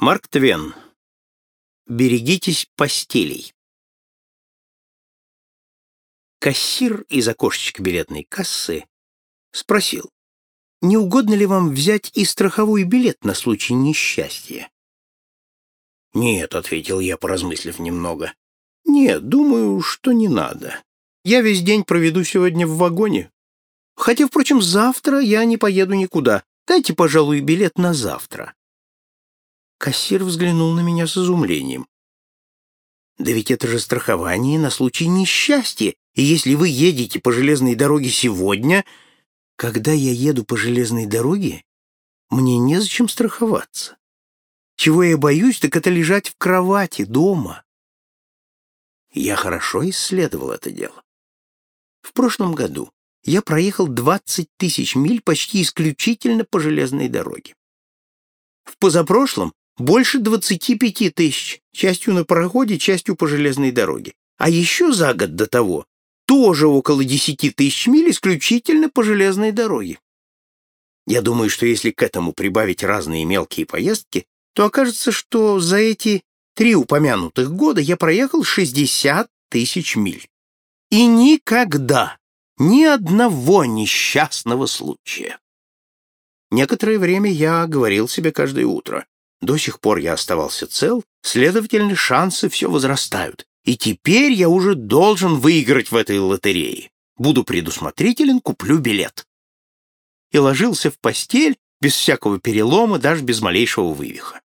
Марк Твен. Берегитесь постелей. Кассир из окошечка билетной кассы спросил, не угодно ли вам взять и страховой билет на случай несчастья? «Нет», — ответил я, поразмыслив немного. «Нет, думаю, что не надо. Я весь день проведу сегодня в вагоне. Хотя, впрочем, завтра я не поеду никуда. Дайте, пожалуй, билет на завтра». Кассир взглянул на меня с изумлением. «Да ведь это же страхование на случай несчастья, и если вы едете по железной дороге сегодня...» «Когда я еду по железной дороге, мне незачем страховаться. Чего я боюсь, так это лежать в кровати дома». Я хорошо исследовал это дело. В прошлом году я проехал 20 тысяч миль почти исключительно по железной дороге. В позапрошлом больше 25 тысяч, частью на пароходе, частью по железной дороге. А еще за год до того тоже около 10 тысяч миль исключительно по железной дороге. Я думаю, что если к этому прибавить разные мелкие поездки, то окажется, что за эти три упомянутых года я проехал 60 тысяч миль. И никогда ни одного несчастного случая. Некоторое время я говорил себе каждое утро, до сих пор я оставался цел, следовательно, шансы все возрастают. И теперь я уже должен выиграть в этой лотерее. Буду предусмотрителен, куплю билет. И ложился в постель без всякого перелома, даже без малейшего вывиха.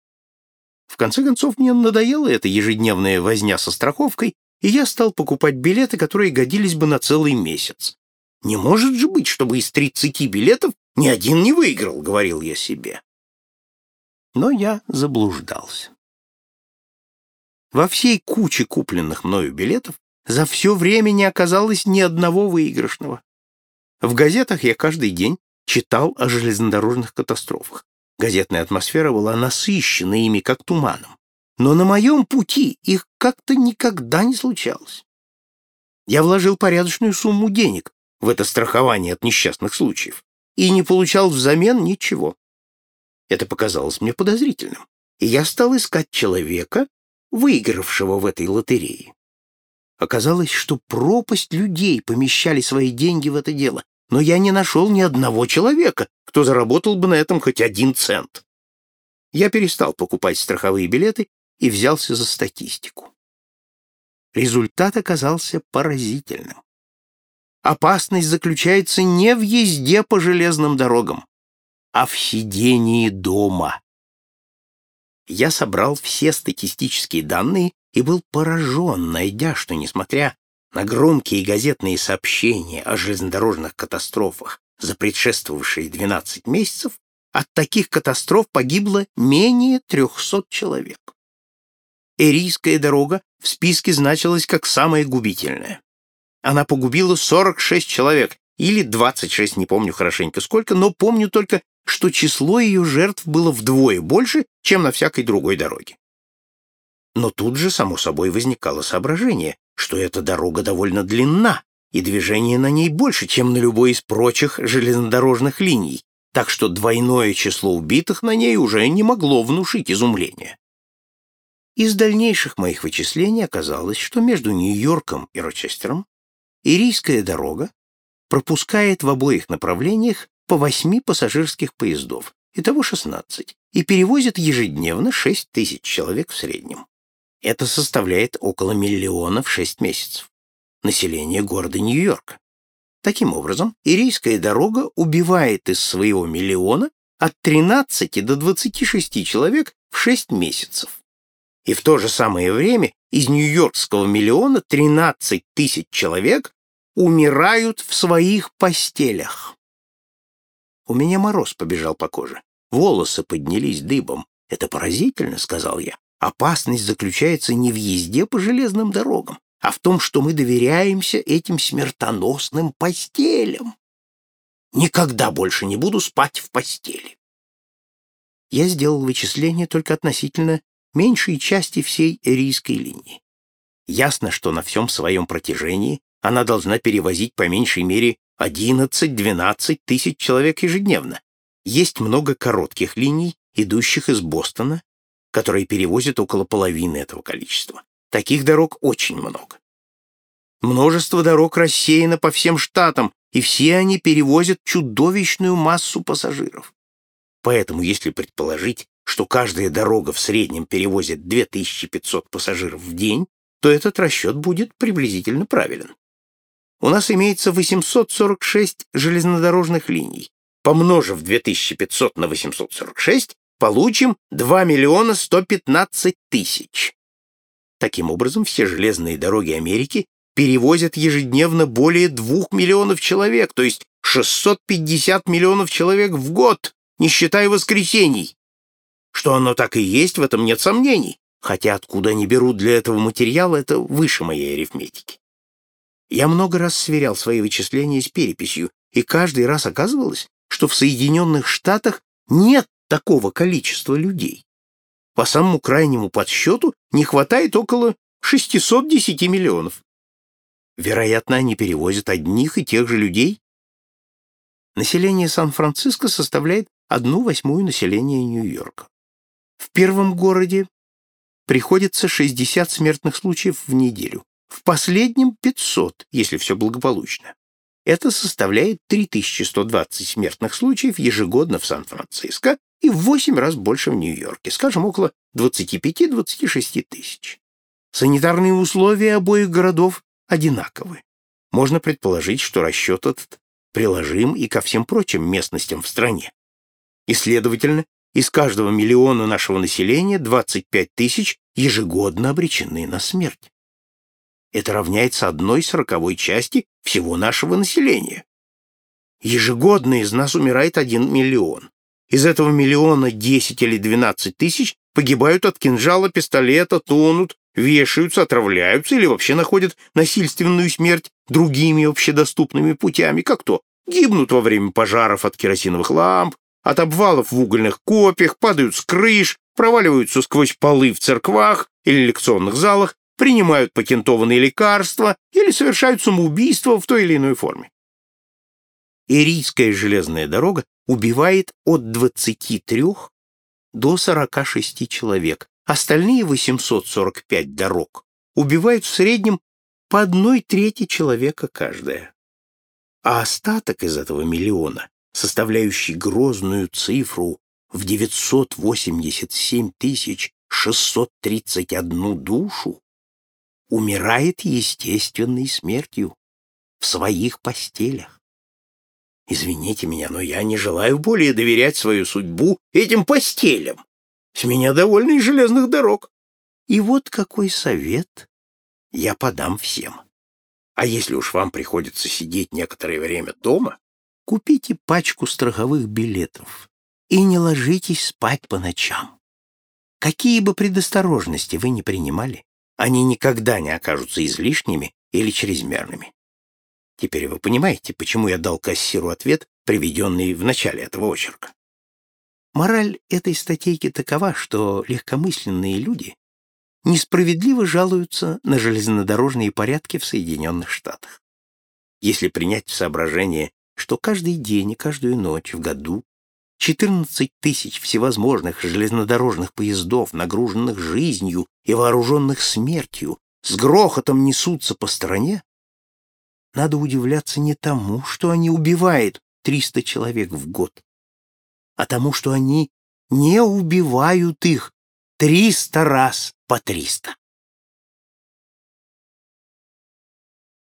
В конце концов, мне надоела эта ежедневная возня со страховкой, и я стал покупать билеты, которые годились бы на целый месяц. «Не может же быть, чтобы из тридцати билетов ни один не выиграл», — говорил я себе. Но я заблуждался. Во всей куче купленных мною билетов за все время не оказалось ни одного выигрышного. В газетах я каждый день читал о железнодорожных катастрофах. Газетная атмосфера была насыщена ими, как туманом. Но на моем пути их как-то никогда не случалось. Я вложил порядочную сумму денег в это страхование от несчастных случаев и не получал взамен ничего. Это показалось мне подозрительным, и я стал искать человека, выигравшего в этой лотерее. Оказалось, что пропасть людей помещали свои деньги в это дело, но я не нашел ни одного человека, кто заработал бы на этом хоть один цент. Я перестал покупать страховые билеты и взялся за статистику. Результат оказался поразительным. Опасность заключается не в езде по железным дорогам, о сидении дома. Я собрал все статистические данные и был поражен, найдя, что, несмотря на громкие газетные сообщения о железнодорожных катастрофах за предшествовавшие 12 месяцев, от таких катастроф погибло менее 300 человек. Эрийская дорога в списке значилась как самая губительная. Она погубила 46 человек, или 26, не помню хорошенько сколько, но помню только что число ее жертв было вдвое больше, чем на всякой другой дороге. Но тут же, само собой, возникало соображение, что эта дорога довольно длинна, и движение на ней больше, чем на любой из прочих железнодорожных линий, так что двойное число убитых на ней уже не могло внушить изумления. Из дальнейших моих вычислений оказалось, что между Нью-Йорком и Рочестером Ирийская дорога пропускает в обоих направлениях по восьми пассажирских поездов, итого 16, и перевозит ежедневно 6 тысяч человек в среднем. Это составляет около миллиона в 6 месяцев. Население города Нью-Йорка. Таким образом, Ирийская дорога убивает из своего миллиона от 13 до 26 человек в 6 месяцев. И в то же самое время из нью-йоркского миллиона 13 тысяч человек умирают в своих постелях. У меня мороз побежал по коже. Волосы поднялись дыбом. «Это поразительно», — сказал я. «Опасность заключается не в езде по железным дорогам, а в том, что мы доверяемся этим смертоносным постелям. Никогда больше не буду спать в постели». Я сделал вычисление только относительно меньшей части всей эрийской линии. Ясно, что на всем своем протяжении она должна перевозить по меньшей мере 11-12 тысяч человек ежедневно. Есть много коротких линий, идущих из Бостона, которые перевозят около половины этого количества. Таких дорог очень много. Множество дорог рассеяно по всем штатам, и все они перевозят чудовищную массу пассажиров. Поэтому, если предположить, что каждая дорога в среднем перевозит 2500 пассажиров в день, то этот расчет будет приблизительно правилен. У нас имеется 846 железнодорожных линий. Помножив 2500 на 846, получим 2 миллиона 115 тысяч. Таким образом, все железные дороги Америки перевозят ежедневно более 2 миллионов человек, то есть 650 миллионов человек в год, не считая воскресений. Что оно так и есть, в этом нет сомнений, хотя откуда они берут для этого материала, это выше моей арифметики. Я много раз сверял свои вычисления с переписью, и каждый раз оказывалось, что в Соединенных Штатах нет такого количества людей. По самому крайнему подсчету не хватает около 610 миллионов. Вероятно, они перевозят одних и тех же людей. Население Сан-Франциско составляет одну восьмую населения Нью-Йорка. В первом городе приходится 60 смертных случаев в неделю, в последнем 500, если все благополучно. Это составляет 3120 смертных случаев ежегодно в Сан-Франциско и в 8 раз больше в Нью-Йорке, скажем, около 25-26 тысяч. Санитарные условия обоих городов одинаковы. Можно предположить, что расчет этот приложим и ко всем прочим местностям в стране. И, следовательно, из каждого миллиона нашего населения 25 тысяч ежегодно обречены на смерть. Это равняется одной сороковой части всего нашего населения. Ежегодно из нас умирает один миллион. Из этого миллиона 10 или 12 тысяч погибают от кинжала, пистолета, тонут, вешаются, отравляются или вообще находят насильственную смерть другими общедоступными путями, как то гибнут во время пожаров от керосиновых ламп, от обвалов в угольных копиях, падают с крыш, проваливаются сквозь полы в церквах или лекционных залах, принимают патентованные лекарства или совершают самоубийство в той или иной форме. Ирийская железная дорога убивает от 23 до 46 человек, остальные 845 дорог убивают в среднем по одной трети человека каждая. А остаток из этого миллиона составляющий грозную цифру в 987 631 душу, умирает естественной смертью в своих постелях. Извините меня, но я не желаю более доверять свою судьбу этим постелям. С меня довольно и железных дорог. И вот какой совет я подам всем. А если уж вам приходится сидеть некоторое время дома, Купите пачку страховых билетов и не ложитесь спать по ночам. Какие бы предосторожности вы ни принимали, они никогда не окажутся излишними или чрезмерными. Теперь вы понимаете, почему я дал кассиру ответ, приведенный в начале этого очерка. Мораль этой статейки такова, что легкомысленные люди несправедливо жалуются на железнодорожные порядки в Соединенных Штатах. Если принять в соображение что каждый день и каждую ночь в году 14 тысяч всевозможных железнодорожных поездов, нагруженных жизнью и вооруженных смертью, с грохотом несутся по стране, надо удивляться не тому, что они убивают 300 человек в год, а тому, что они не убивают их 300 раз по 300.